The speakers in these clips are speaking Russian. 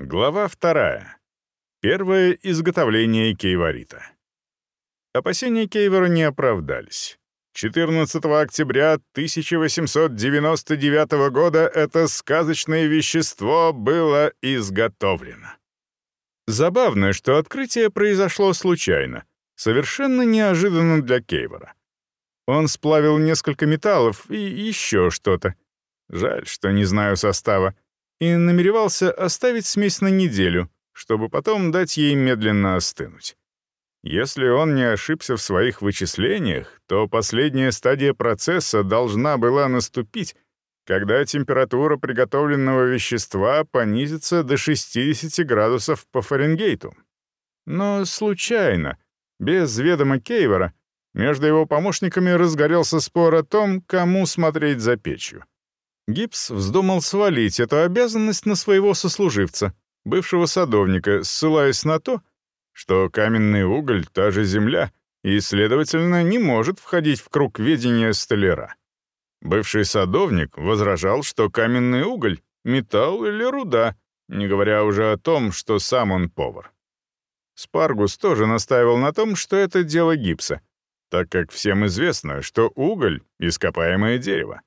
Глава вторая. Первое изготовление кейворита. Опасения Кейвора не оправдались. 14 октября 1899 года это сказочное вещество было изготовлено. Забавно, что открытие произошло случайно, совершенно неожиданно для Кейвора. Он сплавил несколько металлов и еще что-то. Жаль, что не знаю состава и намеревался оставить смесь на неделю, чтобы потом дать ей медленно остынуть. Если он не ошибся в своих вычислениях, то последняя стадия процесса должна была наступить, когда температура приготовленного вещества понизится до 60 градусов по Фаренгейту. Но случайно, без ведома Кейвора, между его помощниками разгорелся спор о том, кому смотреть за печью. Гипс вздумал свалить эту обязанность на своего сослуживца, бывшего садовника, ссылаясь на то, что каменный уголь — та же земля, и, следовательно, не может входить в круг ведения столяра. Бывший садовник возражал, что каменный уголь — металл или руда, не говоря уже о том, что сам он повар. Спаргус тоже настаивал на том, что это дело гипса, так как всем известно, что уголь — ископаемое дерево.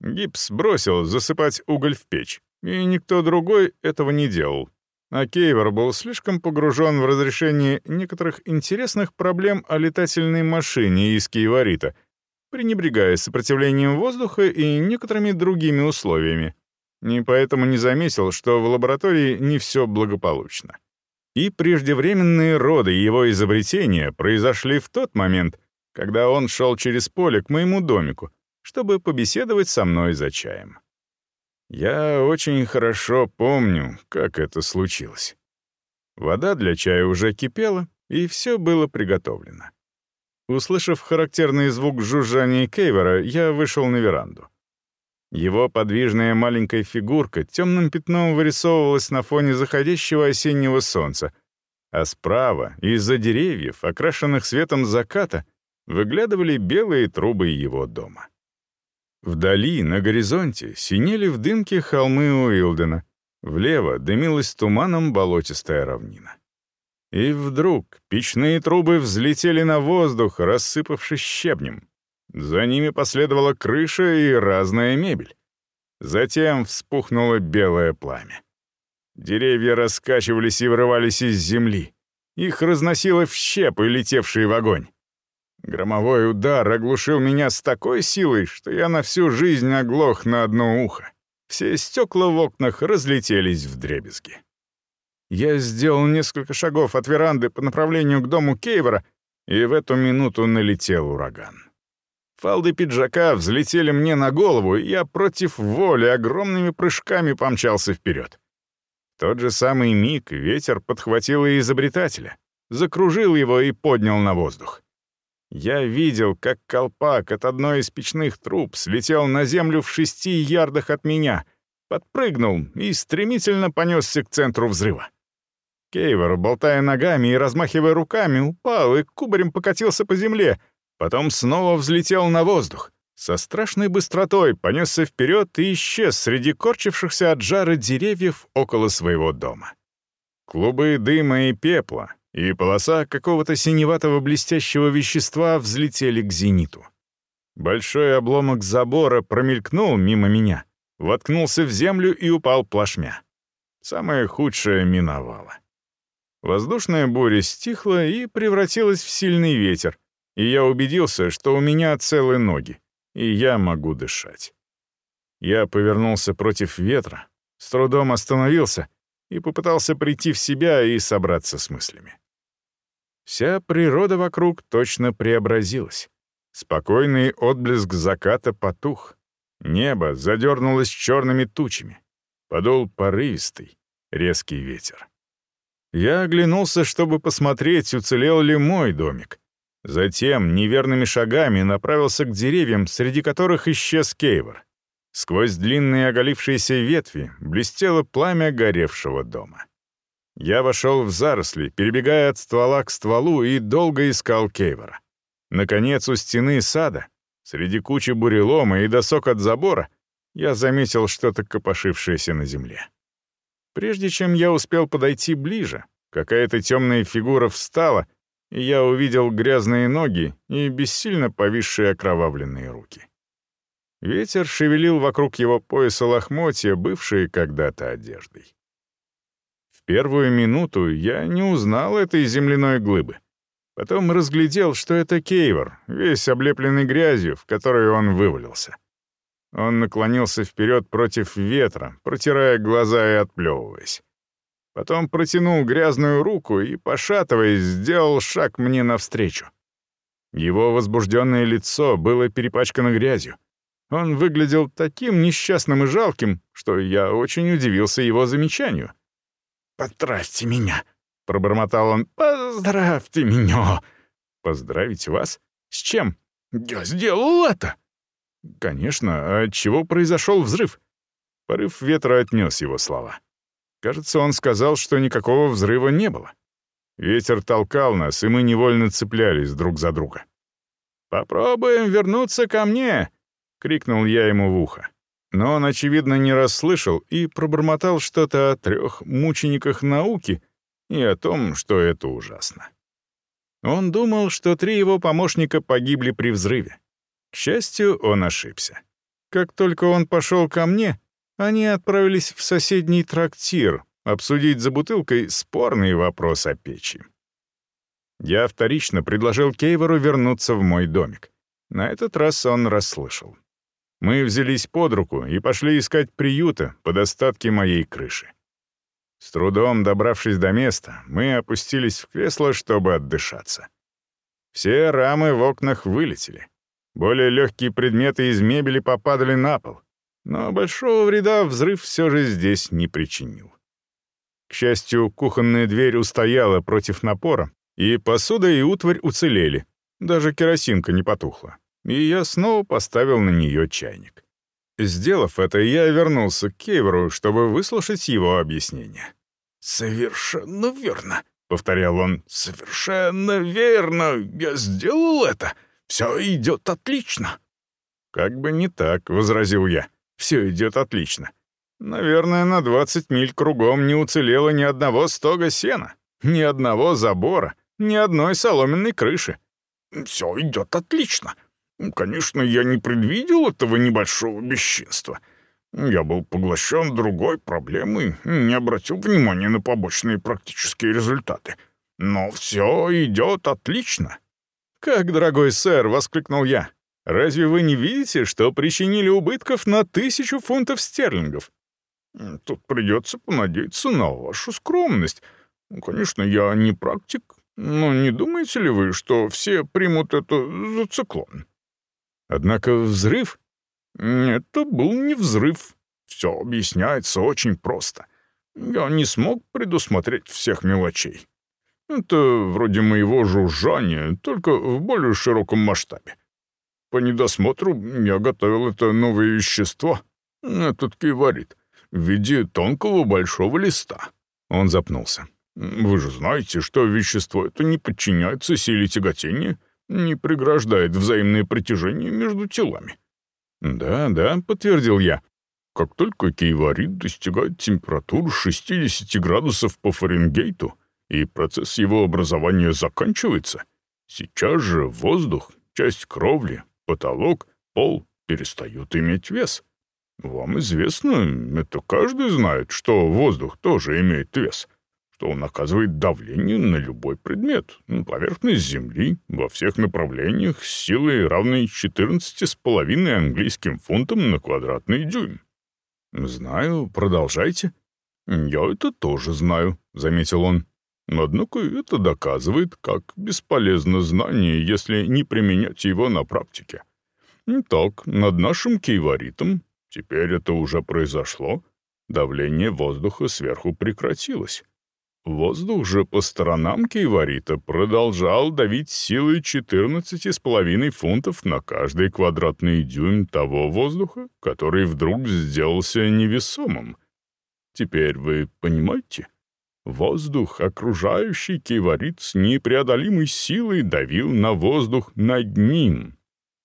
Гипс бросил засыпать уголь в печь, и никто другой этого не делал. А Кейвор был слишком погружен в разрешение некоторых интересных проблем о летательной машине из Кейворита, пренебрегая сопротивлением воздуха и некоторыми другими условиями. И поэтому не заметил, что в лаборатории не все благополучно. И преждевременные роды его изобретения произошли в тот момент, когда он шел через поле к моему домику, чтобы побеседовать со мной за чаем. Я очень хорошо помню, как это случилось. Вода для чая уже кипела, и все было приготовлено. Услышав характерный звук жужжания Кейвера, я вышел на веранду. Его подвижная маленькая фигурка темным пятном вырисовывалась на фоне заходящего осеннего солнца, а справа, из-за деревьев, окрашенных светом заката, выглядывали белые трубы его дома. Вдали, на горизонте, синели в дымке холмы Уилдена. Влево дымилась туманом болотистая равнина. И вдруг печные трубы взлетели на воздух, рассыпавшись щебнем. За ними последовала крыша и разная мебель. Затем вспухнуло белое пламя. Деревья раскачивались и вырывались из земли. Их разносило в щепы, летевшие в огонь. Громовой удар оглушил меня с такой силой, что я на всю жизнь оглох на одно ухо. Все стекла в окнах разлетелись в дребезги. Я сделал несколько шагов от веранды по направлению к дому Кейвора, и в эту минуту налетел ураган. Фалды пиджака взлетели мне на голову, и я против воли огромными прыжками помчался вперед. В тот же самый миг ветер подхватил и изобретателя, закружил его и поднял на воздух. Я видел, как колпак от одной из печных труб слетел на землю в шести ярдах от меня, подпрыгнул и стремительно понесся к центру взрыва. Кейвор, болтая ногами и размахивая руками, упал и кубарем покатился по земле, потом снова взлетел на воздух. Со страшной быстротой понесся вперед и исчез среди корчившихся от жара деревьев около своего дома. Клубы дыма и пепла, и полоса какого-то синеватого блестящего вещества взлетели к зениту. Большой обломок забора промелькнул мимо меня, воткнулся в землю и упал плашмя. Самое худшее миновало. Воздушная буря стихла и превратилась в сильный ветер, и я убедился, что у меня целые ноги, и я могу дышать. Я повернулся против ветра, с трудом остановился и попытался прийти в себя и собраться с мыслями. Вся природа вокруг точно преобразилась. Спокойный отблеск заката потух. Небо задернулось черными тучами. Подул порывистый, резкий ветер. Я оглянулся, чтобы посмотреть, уцелел ли мой домик. Затем неверными шагами направился к деревьям, среди которых исчез Кейвор. Сквозь длинные оголившиеся ветви блестело пламя горевшего дома. Я вошел в заросли, перебегая от ствола к стволу, и долго искал Кейвора. Наконец, у стены сада, среди кучи бурелома и досок от забора, я заметил что-то копошившееся на земле. Прежде чем я успел подойти ближе, какая-то темная фигура встала, и я увидел грязные ноги и бессильно повисшие окровавленные руки. Ветер шевелил вокруг его пояса лохмотья, бывшие когда-то одеждой. Первую минуту я не узнал этой земляной глыбы. Потом разглядел, что это кейвор, весь облепленный грязью, в которую он вывалился. Он наклонился вперед против ветра, протирая глаза и отплевываясь. Потом протянул грязную руку и, пошатываясь, сделал шаг мне навстречу. Его возбужденное лицо было перепачкано грязью. Он выглядел таким несчастным и жалким, что я очень удивился его замечанию. «Поздравьте меня!» — пробормотал он. «Поздравьте меня!» «Поздравить вас? С чем?» «Я сделал это!» Конечно, от чего произошел взрыв? Порыв ветра отнес его слова. Кажется, он сказал, что никакого взрыва не было. Ветер толкал нас, и мы невольно цеплялись друг за друга. «Попробуем вернуться ко мне!» — крикнул я ему в ухо. Но он, очевидно, не расслышал и пробормотал что-то о трех мучениках науки и о том, что это ужасно. Он думал, что три его помощника погибли при взрыве. К счастью, он ошибся. Как только он пошел ко мне, они отправились в соседний трактир обсудить за бутылкой спорный вопрос о печи. Я вторично предложил Кейвору вернуться в мой домик. На этот раз он расслышал. Мы взялись под руку и пошли искать приюта под остатки моей крыши. С трудом добравшись до места, мы опустились в кресло, чтобы отдышаться. Все рамы в окнах вылетели. Более легкие предметы из мебели попадали на пол, но большого вреда взрыв все же здесь не причинил. К счастью, кухонная дверь устояла против напора, и посуда и утварь уцелели, даже керосинка не потухла, и я снова поставил на нее чайник. Сделав это, я вернулся к Кейверу, чтобы выслушать его объяснение. «Совершенно верно», — повторял он, — «совершенно верно, я сделал это». Все идет отлично». «Как бы не так», — возразил я. «Все идет отлично. Наверное, на 20 миль кругом не уцелело ни одного стога сена, ни одного забора, ни одной соломенной крыши. Все идет отлично. Конечно, я не предвидел этого небольшого бесчинства. Я был поглощен другой проблемой, не обратил внимания на побочные практические результаты. Но все идет отлично. «Как, дорогой сэр!» — воскликнул я. «Разве вы не видите, что причинили убытков на тысячу фунтов стерлингов?» «Тут придется понадеяться на вашу скромность. Конечно, я не практик, но не думаете ли вы, что все примут это за циклон?» Однако взрыв? Это был не взрыв. Все объясняется очень просто. Я не смог предусмотреть всех мелочей. Это вроде моего жужжания, только в более широком масштабе. По недосмотру я готовил это новое вещество, этот киварит, в виде тонкого большого листа. Он запнулся. Вы же знаете, что вещество это не подчиняется силе тяготения, не преграждает взаимное притяжение между телами. «Да, да», — подтвердил я. «Как только киеварит достигает температуры 60 градусов по Фаренгейту, и процесс его образования заканчивается, сейчас же воздух, часть кровли, потолок, пол перестают иметь вес. Вам известно, это каждый знает, что воздух тоже имеет вес, что он оказывает давление на любой предмет, на поверхность Земли, во всех направлениях с силой, равной 14,5 английским фунтам на квадратный дюйм. «Знаю, продолжайте». «Я это тоже знаю», — заметил он. Однако это доказывает, как бесполезно знание, если не применять его на практике. Итак, над нашим кейваритом, теперь это уже произошло, давление воздуха сверху прекратилось. Воздух же по сторонам кейварита продолжал давить силой 14,5 фунтов на каждый квадратный дюйм того воздуха, который вдруг сделался невесомым. Теперь вы понимаете? Воздух, окружающий киварит с непреодолимой силой, давил на воздух над ним.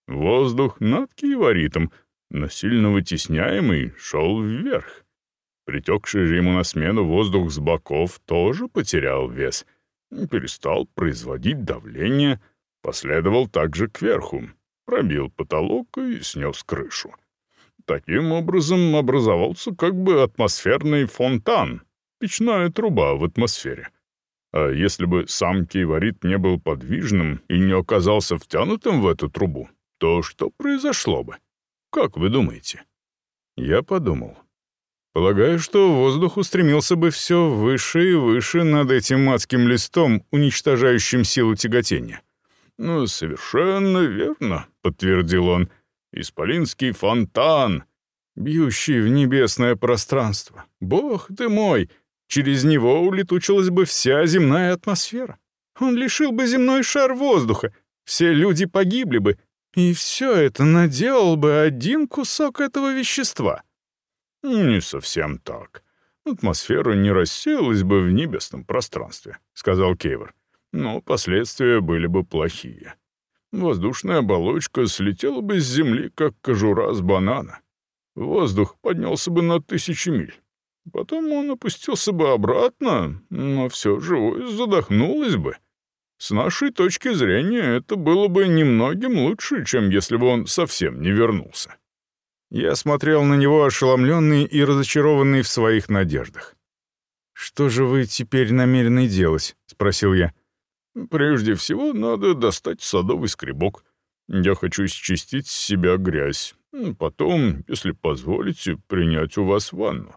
Воздух над киваритом, насильно вытесняемый, шел вверх. Притекший же ему на смену воздух с боков тоже потерял вес, перестал производить давление, последовал также кверху, пробил потолок и снес крышу. Таким образом образовался как бы атмосферный фонтан, печная труба в атмосфере. А если бы сам кейворит не был подвижным и не оказался втянутым в эту трубу, то что произошло бы? Как вы думаете? Я подумал. Полагаю, что воздух устремился бы все выше и выше над этим адским листом, уничтожающим силу тяготения. «Ну, совершенно верно», — подтвердил он. «Исполинский фонтан, бьющий в небесное пространство. Бог ты мой! Через него улетучилась бы вся земная атмосфера. Он лишил бы земной шар воздуха, все люди погибли бы, и все это наделал бы один кусок этого вещества». «Не совсем так. Атмосфера не рассеялась бы в небесном пространстве», — сказал Кейвор. «Но последствия были бы плохие. Воздушная оболочка слетела бы с Земли, как кожура с банана. Воздух поднялся бы на тысячи миль. Потом он опустился бы обратно, но все живое задохнулось бы. С нашей точки зрения, это было бы немногим лучше, чем если бы он совсем не вернулся. Я смотрел на него ошеломленный и разочарованный в своих надеждах. «Что же вы теперь намерены делать?» — спросил я. «Прежде всего надо достать садовый скребок. Я хочу счистить с себя грязь. Потом, если позволите, принять у вас ванну.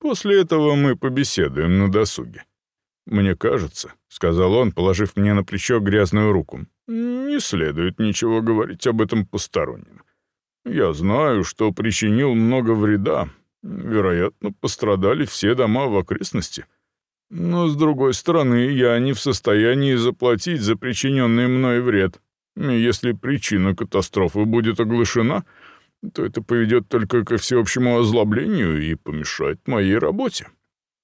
После этого мы побеседуем на досуге». «Мне кажется», — сказал он, положив мне на плечо грязную руку, «не следует ничего говорить об этом посторонним. Я знаю, что причинил много вреда. Вероятно, пострадали все дома в окрестности. Но, с другой стороны, я не в состоянии заплатить за причиненный мной вред. Если причина катастрофы будет оглашена, то это поведет только ко всеобщему озлоблению и помешает моей работе.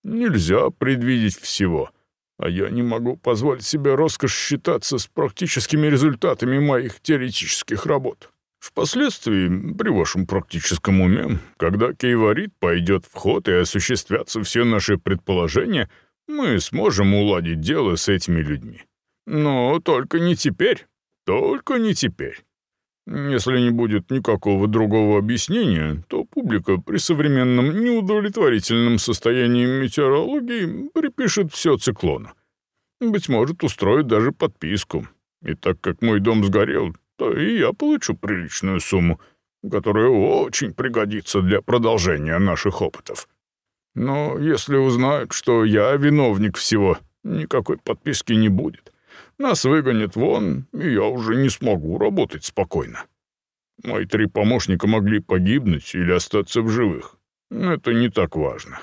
Нельзя предвидеть всего, а я не могу позволить себе роскошь считаться с практическими результатами моих теоретических работ. Впоследствии, при вашем практическом уме, когда кейворит пойдет в ход и осуществятся все наши предположения, мы сможем уладить дело с этими людьми. Но только не теперь. Только не теперь. Если не будет никакого другого объяснения, то публика при современном неудовлетворительном состоянии метеорологии припишет все циклону. Быть может, устроит даже подписку. И так как мой дом сгорел, то и я получу приличную сумму, которая очень пригодится для продолжения наших опытов. Но если узнают, что я виновник всего, никакой подписки не будет. Нас выгонят вон, и я уже не смогу работать спокойно. Мои три помощника могли погибнуть или остаться в живых. Это не так важно.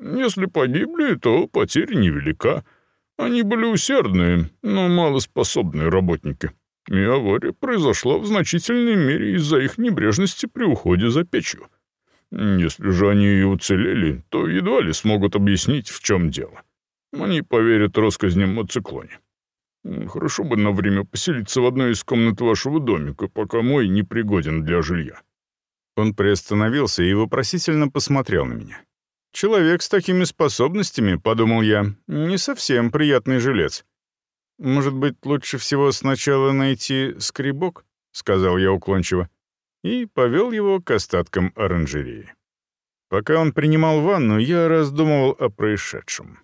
Если погибли, то потеря невелика. Они были усердные, но малоспособные работники. И авария произошла в значительной мере из-за их небрежности при уходе за печью. Если же они и уцелели, то едва ли смогут объяснить, в чем дело. Они поверят россказням о циклоне. Хорошо бы на время поселиться в одной из комнат вашего домика, пока мой не пригоден для жилья». Он приостановился и вопросительно посмотрел на меня. «Человек с такими способностями, — подумал я, — не совсем приятный жилец. «Может быть, лучше всего сначала найти скребок?» — сказал я уклончиво, и повел его к остаткам оранжереи. Пока он принимал ванну, я раздумывал о происшедшем.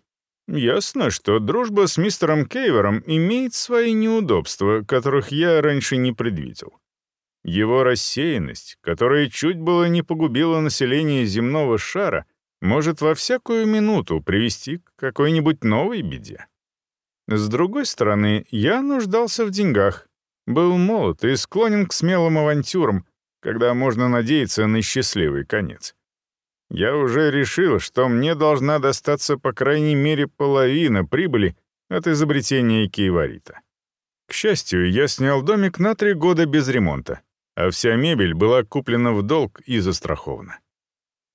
Ясно, что дружба с мистером Кейвером имеет свои неудобства, которых я раньше не предвидел. Его рассеянность, которая чуть было не погубила население земного шара, может во всякую минуту привести к какой-нибудь новой беде. С другой стороны, я нуждался в деньгах, был молод и склонен к смелым авантюрам, когда можно надеяться на счастливый конец. Я уже решил, что мне должна достаться по крайней мере половина прибыли от изобретения киеварита. К счастью, я снял домик на три года без ремонта, а вся мебель была куплена в долг и застрахована.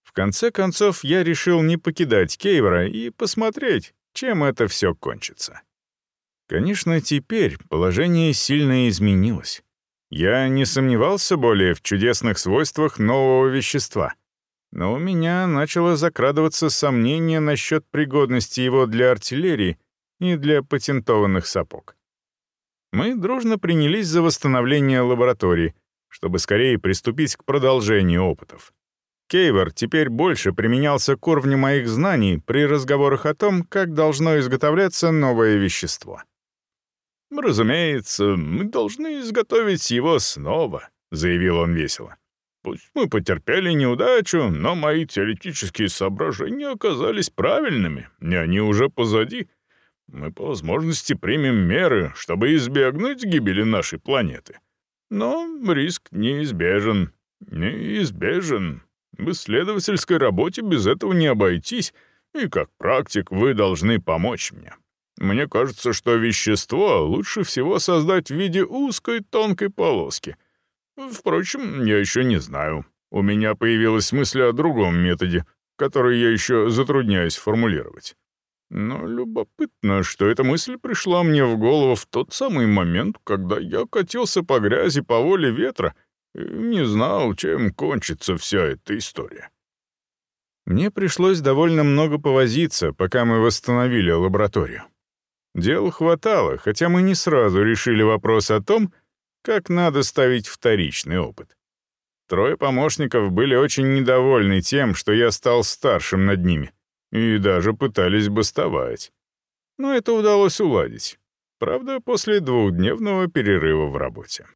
В конце концов, я решил не покидать Кейвера и посмотреть, чем это все кончится. Конечно, теперь положение сильно изменилось. Я не сомневался более в чудесных свойствах нового вещества. но у меня начало закрадываться сомнение насчет пригодности его для артиллерии и для патентованных сапог. Мы дружно принялись за восстановление лаборатории, чтобы скорее приступить к продолжению опытов. Кейвор теперь больше применялся к уровню моих знаний при разговорах о том, как должно изготовляться новое вещество. «Разумеется, мы должны изготовить его снова», — заявил он весело. «Пусть мы потерпели неудачу, но мои теоретические соображения оказались правильными, и они уже позади. Мы по возможности примем меры, чтобы избегнуть гибели нашей планеты. Но риск неизбежен. Неизбежен. В исследовательской работе без этого не обойтись, и как практик вы должны помочь мне. Мне кажется, что вещество лучше всего создать в виде узкой тонкой полоски. Впрочем, я еще не знаю. У меня появилась мысль о другом методе, который я еще затрудняюсь формулировать. Но любопытно, что эта мысль пришла мне в голову в тот самый момент, когда я катился по грязи по воле ветра и не знал, чем кончится вся эта история. Мне пришлось довольно много повозиться, пока мы восстановили лабораторию. Дел хватало, хотя мы не сразу решили вопрос о том, как надо ставить вторичный опыт. Трое помощников были очень недовольны тем, что я стал старшим над ними, и даже пытались бастовать. Но это удалось уладить. Правда, после двухдневного перерыва в работе.